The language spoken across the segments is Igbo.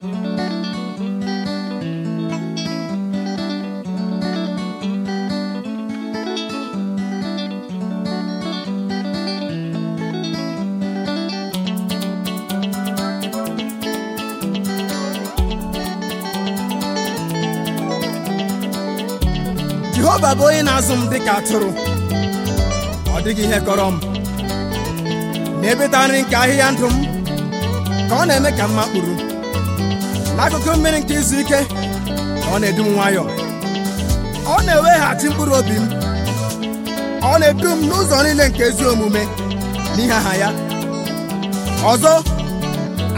jehova bụ onye na-azụ m dịka atụrụ ọ dịghị ihe kọrọ m na-ebeta nri nke ahịhịa ndụ m ka ọ na-eme ka m makpuru akụkụ mmiri nke izu ike ọ na-edu m nwayọọ ọ na-eweghachi mkpụrụ obi m ọ na-edu m n'ụzọ niile nke ezi omume n'ihe aha ya ọzọ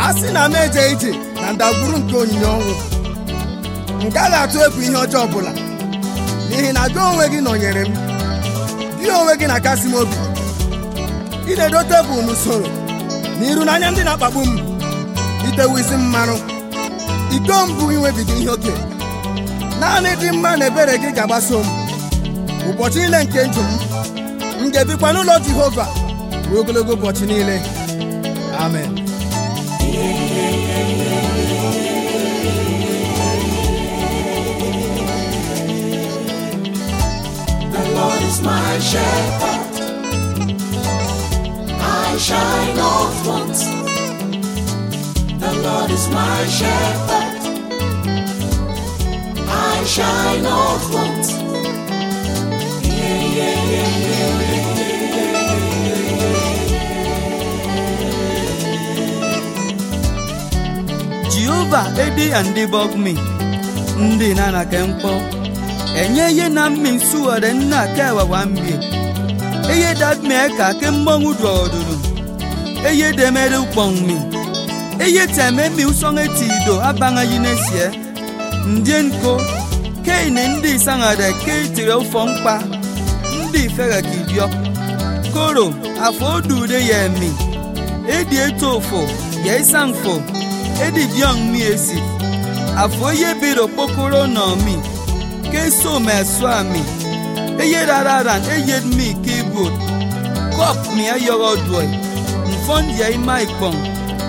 a sị na m eje ije na ndagwuru nke onyinye ọnwụ m gaghị atụ egwu ihe ọjọọ ọbụla n'ihi na gị onwe gị nọnyere m gị onwe gị na-akasị m obi ị na-edo tebụl m usoro n'iru n'anya ndị na-akpagbu m itewu isi m mmanụ iko bụ inwebiga ihe oke naanị dị mma na ebere gị ga-agbaso m ụbọchị niile nke njọ m m ga-ebikwa n'ụlọ Jehova ruo ogologo ụbọchị niile amen my shepherd I Lord is my shepherd, I shall not want. Yeah, yeah, yeah, yeah, yeah, yeah. Jehovah edi ndị bọg ndị na na mkpọ enye ihe na mmi nsuwere nna kewawa mbie ihe dat mee ka ke mmọnwụ duọdụrụ ihe demere ụkpọ mmi eyetemi usongetido abangayi nesie ndienko keine ndi mkpa ndị ufonkpa ndi ferekidio koro ya yemi edi etofo yeisangfo edidiongmi esi afoyebiro kpokoro nomi kesomesuami kei eyedmi kibot kop mi eyogodue nfondia ima ikpong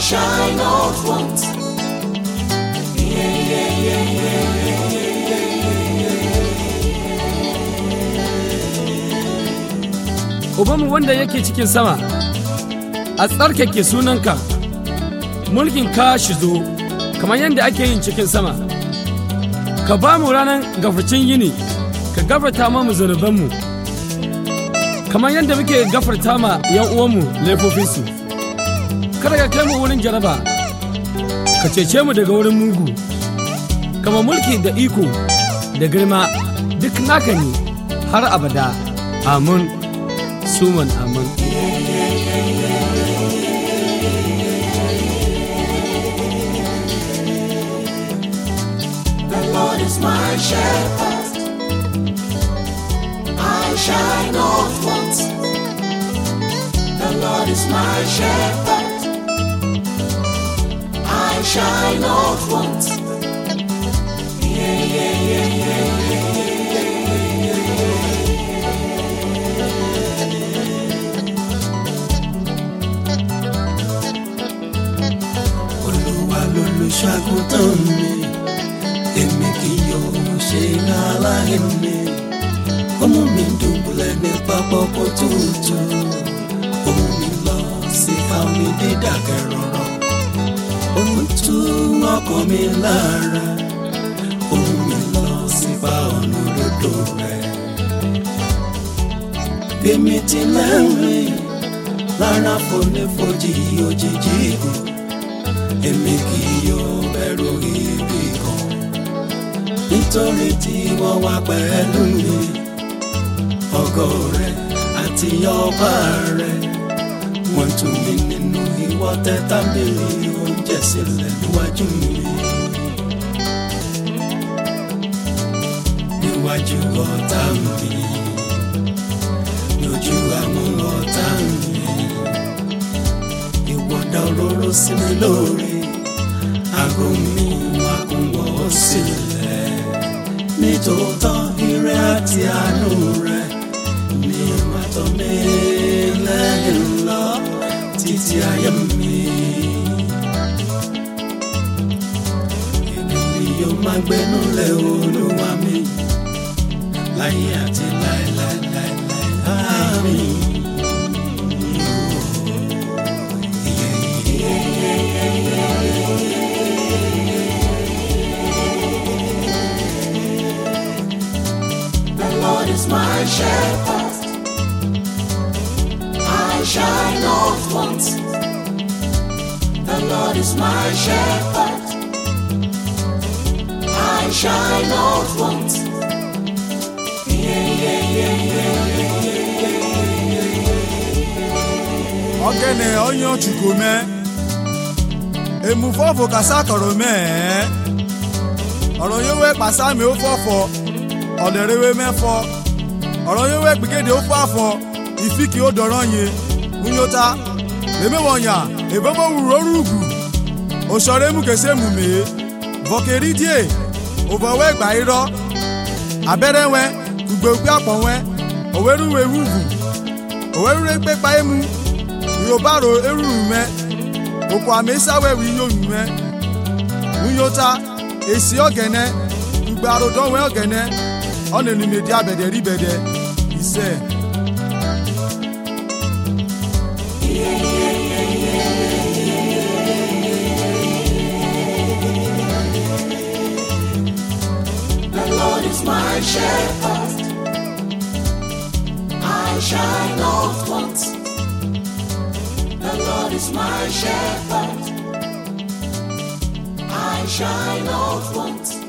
shine all want. once. Yeah, Ubanmu wanda yake cikin sama, a tsarkake sunanka, mulkin ka shi zo, kamar yadda ake yin cikin sama. Ka ba mu ranar gafarcin yini, ka gafarta mu zunubanmu, kamar yadda muke gafarta ma 'yan uwanmu laifofinsu. kada ka kai mu wurin jaraba ka cece mu daga wurin mugu kama mulki da iko da girma duk naka ne har abada amin suman amin I shall not want. The Lord is my shepherd. and shine, Lord, once. Yeah, yeah, yeah, yeah, yeah, yeah. Olúwa lolùṣàgùntàn mi, èmi kì yóò ṣe aláìní. Ọmọ mi dùbúlẹ̀ ní pápákọ̀ tuntun, òun mi lọ sí fáwọn ìdídàkẹ́rọ̀ kọ́ mi lára òun mi lọ sí bá ọ̀nà lọ́dọ̀ rẹ̀. Èmi ti lẹ́rìn lára fonífojì òjijì ìgùn, èmi kì í yọ ẹrù ibi kan. Nítorí tí wọ́n wá pẹ̀lú mi, ọgọ́ rẹ̀ àti ọba rẹ̀, wọ́n tún mi nínú ìwọ́tẹ́ jẹ́ sílẹ̀ níwájú mi. níwájú ọ̀tá mi lójú àwọn ọ̀tá mi ìwọ̀dà olóró sí mi lórí aago mi wá kún wọ́ sílẹ̀ nítòótọ́ ire àti àánú rẹ̀ ní màtọ́ mi lẹ́yìn lọ títí ayé mi. The olúwa mi láyé àti is my shepherd. I shall not want. The Lord is my shepherd. and shine, Lord, once. Yeah, yeah, yeah, yeah, yeah, yeah. Okene onye ọchukwu mee, emufe ọfụ kasị akọrọ mee, ọ̀rọ̀ yóò wé pàṣẹ àmì ó fọ̀fọ̀, ọ̀dẹ̀rẹ̀ wé mẹ́fọ̀, ọ̀rọ̀ yóò wé gbìgéde ó fọ̀ àfọ̀, ìfikì ó dọ̀rọ̀ yẹn, ụbọ wee gba ịrọ abere nwe ugbe ugbe akpọ nwe oweru wee ugwu owerure emu yorubaro erurume okwu ama isa wee wee ihe omume nwunyota esi ogene ugbe arụdọ wee ogene ọ na-enumedi abede ribede ise Shepherd, I Einstein loved once. The Lord is my shepherd. Einstein loved once.